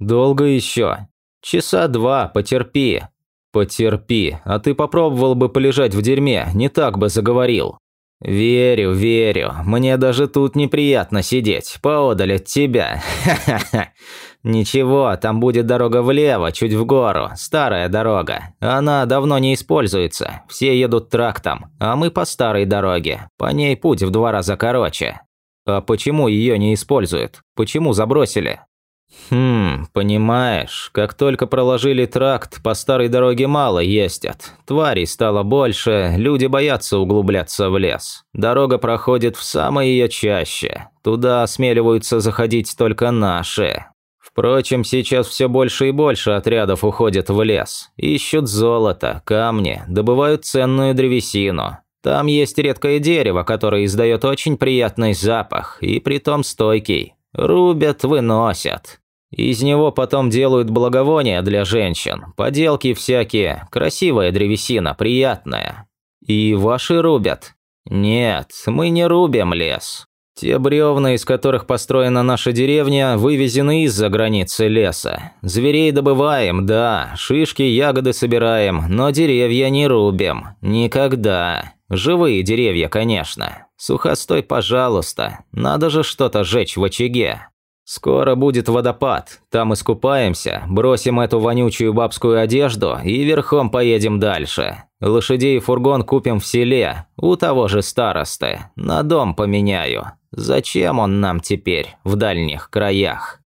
Долго еще? Часа два, потерпи. Потерпи, а ты попробовал бы полежать в дерьме, не так бы заговорил. Верю, верю, мне даже тут неприятно сидеть, поодаль от тебя. Ха-ха-ха. Ничего, там будет дорога влево, чуть в гору, старая дорога. Она давно не используется, все едут трактом, а мы по старой дороге. По ней путь в два раза короче. А почему ее не используют? Почему забросили? «Хм, понимаешь, как только проложили тракт, по старой дороге мало ездят. Тварей стало больше, люди боятся углубляться в лес. Дорога проходит в самое ее чаще. Туда осмеливаются заходить только наши. Впрочем, сейчас все больше и больше отрядов уходят в лес. Ищут золото, камни, добывают ценную древесину. Там есть редкое дерево, которое издает очень приятный запах, и притом стойкий. Рубят, выносят. Из него потом делают благовония для женщин, поделки всякие, красивая древесина, приятная. И ваши рубят? Нет, мы не рубим лес. Те бревна, из которых построена наша деревня, вывезены из-за границы леса. Зверей добываем, да, шишки, ягоды собираем, но деревья не рубим. Никогда. Живые деревья, конечно. Сухостой, пожалуйста. Надо же что-то жечь в очаге. Скоро будет водопад, там искупаемся, бросим эту вонючую бабскую одежду и верхом поедем дальше. Лошадей и фургон купим в селе, у того же старосты, на дом поменяю. Зачем он нам теперь, в дальних краях?»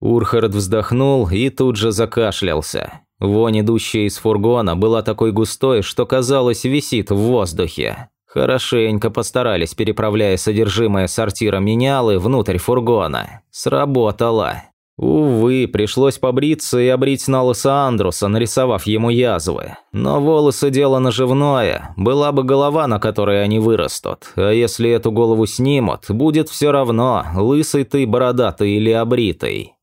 Урхард вздохнул и тут же закашлялся. Вонь, идущая из фургона, была такой густой, что, казалось, висит в воздухе. Хорошенько постарались, переправляя содержимое сортира менялы внутрь фургона. Сработало. Увы, пришлось побриться и обрить на лысо Андруса, нарисовав ему язвы. Но волосы – дело наживное. Была бы голова, на которой они вырастут. А если эту голову снимут, будет все равно, лысый ты, бородатый или обритый.